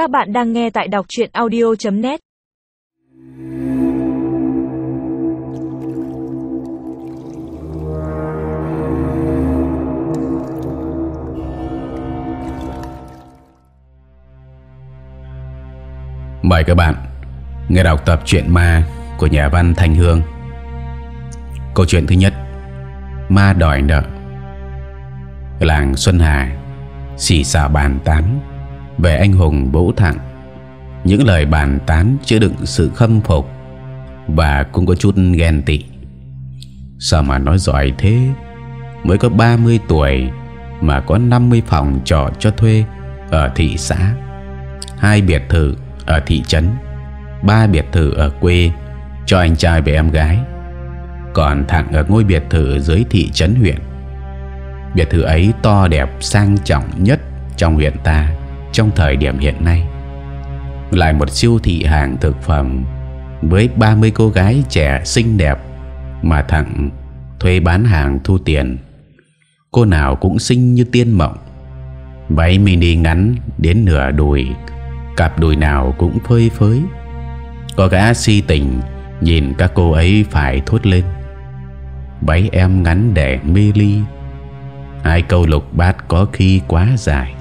Các bạn đang nghe tại đọc chuyện audio.net Mời các bạn nghe đọc tập truyện ma của nhà văn Thanh Hương. Câu chuyện thứ nhất, Ma đòi nợ. Làng Xuân Hà Xì xào bàn tán. Về anh hùng Vũ Thẳng Những lời bàn tán chứa đựng sự khâm phục Và cũng có chút ghen tị. Sao mà nói giỏi thế? Mới có 30 tuổi Mà có 50 phòng trọ cho thuê Ở thị xã, Hai biệt thự ở thị trấn, Ba biệt thự ở quê Cho anh trai và em gái. Còn thằng ở ngôi biệt thự dưới thị trấn huyện. Biệt thự ấy to đẹp sang trọng nhất trong huyện ta. Trong thời điểm hiện nay. Lại một siêu thị hàng thực phẩm Với 30 cô gái trẻ xinh đẹp Mà thằng thuê bán hàng thu tiền. Cô nào cũng xinh như tiên mộng. Váy mini ngắn đến nửa đùi, Cặp đùi nào cũng phơi phới. Có gã si tình Nhìn các cô ấy phải thốt lên. Váy em ngắn để mê ly, Hai câu lục bát có khi quá dài.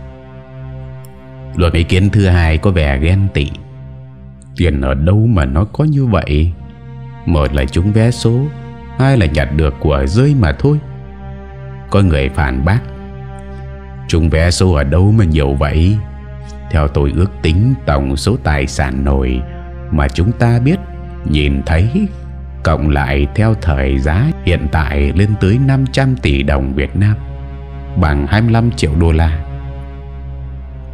Luận ý kiến thứ hai có vẻ ghen tị. Tiền ở đâu mà nó có như vậy? Một là chúng vé số, Hai là nhặt được của rơi mà thôi. Có người phản bác, chúng vé số ở đâu mà nhiều vậy? Theo tôi ước tính tổng số tài sản nổi Mà chúng ta biết, Nhìn thấy, Cộng lại theo thời giá hiện tại lên tới 500 tỷ đồng Việt Nam, Bằng 25 triệu đô la.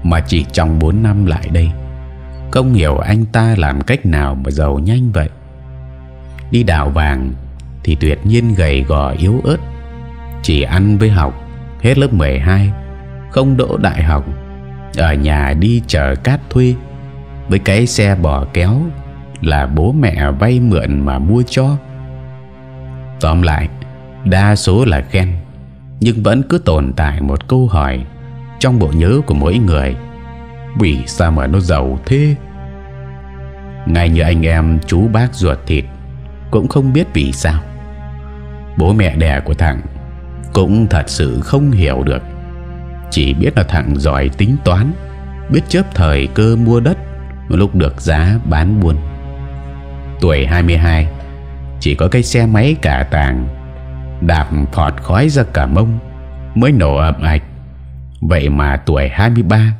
Mà chỉ trong 4 năm lại đây. Không hiểu anh ta làm cách nào mà giàu nhanh vậy. Đi đào vàng Thì tuyệt nhiên gầy gò yếu ớt. Chỉ ăn với học, Hết lớp 12 Không đỗ đại học. Ở nhà đi chở cát thuê, Với cái xe bò kéo Là bố mẹ vay mượn mà mua cho. Tóm lại, Đa số là khen Nhưng vẫn cứ tồn tại một câu hỏi. Trong bộ nhớ của mỗi người. Vì sao mà nó giàu thế? Ngay như anh em chú bác ruột thịt Cũng không biết vì sao. Bố mẹ đẻ của thằng Cũng thật sự không hiểu được. Chỉ biết là thằng giỏi tính toán, Biết chớp thời cơ mua đất, Lúc được giá bán buôn. Tuổi 22 Chỉ có cái xe máy cả tàng, Đạp phọt khói ra cả mông Mới nổ ậm ạch. Vậy mà tuổi 23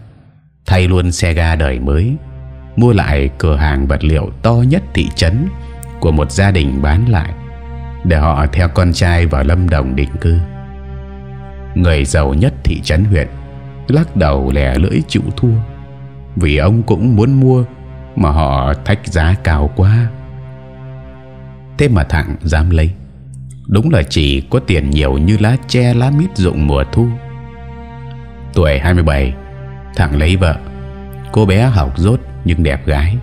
Thay luôn xe ga đời mới, Mua lại cửa hàng vật liệu to nhất thị trấn Của một gia đình bán lại, Để họ theo con trai vào Lâm Đồng định cư. Người giàu nhất thị trấn huyện Lắc đầu lẻ lưỡi chịu thua, Vì ông cũng muốn mua Mà họ thách giá cao quá. Thế mà thằng dám lấy, Đúng là chỉ có tiền nhiều như lá tre lá mít rụng mùa thu. Tuổi 27 Thằng lấy vợ. Cô bé học rốt nhưng đẹp gái.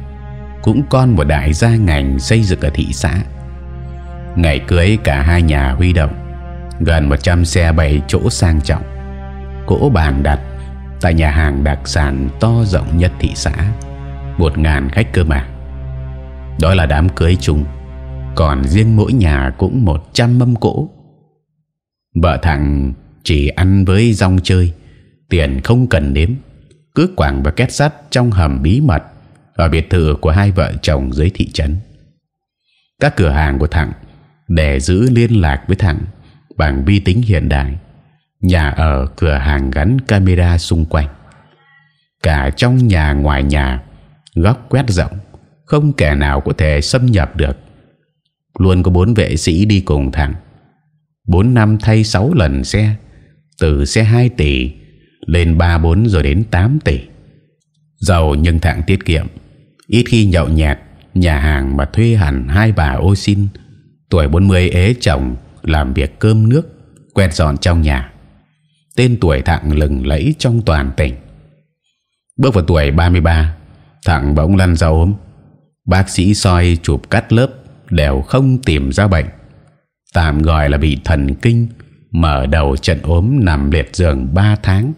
Cũng con một đại gia ngành xây dựng ở thị xã. Ngày cưới cả hai nhà huy động, Gần 100 xe bảy chỗ sang trọng. Cỗ bàn đặt Tại nhà hàng đặc sản to rộng nhất thị xã, Một ngàn khách cơ mà. Đó là đám cưới chung, còn riêng mỗi nhà cũng một trăm mâm cỗ. Vợ thằng chỉ ăn với rong chơi. Tiền không cần đếm Cứ quảng và két sắt trong hầm bí mật Ở biệt thự của hai vợ chồng dưới thị trấn. Các cửa hàng của thằng Để giữ liên lạc với thằng Bằng vi tính hiện đại. Nhà ở, cửa hàng gắn camera xung quanh. Cả trong nhà ngoài nhà, Góc quét rộng, Không kẻ nào có thể xâm nhập được. Luôn có bốn vệ sĩ đi cùng thằng Bốn năm thay sáu lần xe, Từ xe 2 tỷ lên 3 4 rồi đến 8 tỷ. Giàu nhưng thằng tiết kiệm, Ít khi nhậu nhẹt, Nhà hàng mà thuê hẳn hai bà ô xin. Tuổi 40 ế chồng, Làm việc cơm nước, Quét dọn trong nhà. Tên tuổi thằng lừng lẫy trong toàn tỉnh. Bước vào tuổi 33 Thằng bỗng lăn ra ốm. Bác sĩ soi chụp cắt lớp, đều không tìm ra bệnh. Tạm gọi là bị thần kinh, mở đầu trận ốm nằm liệt giường 3 tháng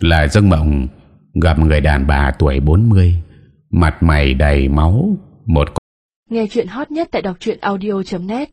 là giấc mộng Gặp người đàn bà tuổi 40 Mặt mày đầy máu, Một con... Nghe chuyện hot nhất tại đọc truyện audio.net